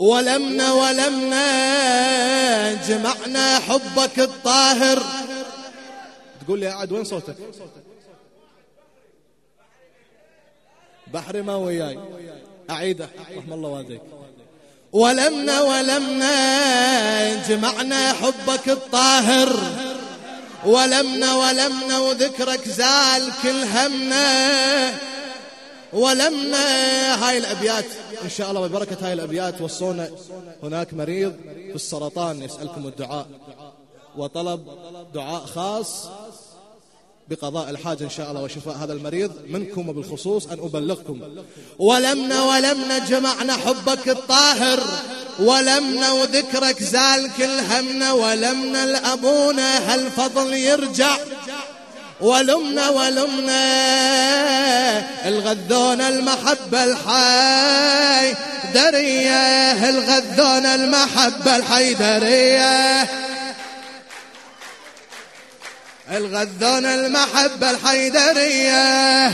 ولمنا ولمنا جمعنا حبك الطاهر. تقول لي قاعد وين صوتك؟ بحري ما وياي. أعيده. رحم الله والديك. ولمنا ولمنا جمعنا حبك الطاهر. ولمنا ولمنا وذكرك زال كل همنا. ولمنا هاي الأبيات. إن شاء الله ببركة هاي الأبيات وصونا هناك مريض في السرطان يسألكم الدعاء. وطلب دعاء خاص بقضاء الحاجة إن شاء الله وشفاء هذا المريض منكم وبالخصوص أن أبلغكم. ولمنا ولمنا جمعنا حبك الطاهر. ولمنا وذكرك زال كل همنا ولمنا لأبونا هالفضل يرجع. ولمنا ولمنا الغذون المحبة الحي. درية الغذون المحبة الحي. درية. الغذون المحبة الحيدرية